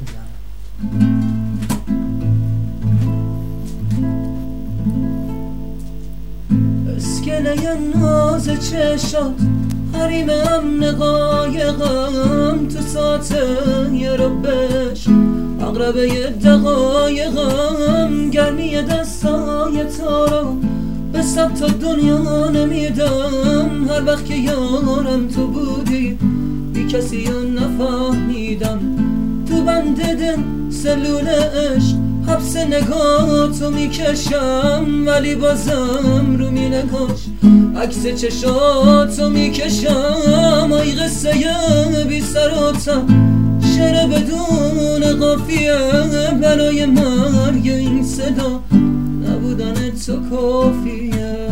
می‌زنم اسکله ناز چشات حریم امن قایقم تو ساته ربش اقربه دقایقم گرمی دستای تارا به سب تا دنیا نمیدم. هر وقت که یارم تو بودی بی کسی نفهمیدم. دل سلول عشق حبس نگاه تو می‌کشم ولی بازم رو می نگاش. عکس چشاتو می‌کشم آی قصه بی سراتا شعر بدون قافیه برای مرگ این صدا. نبودن تو کافیه.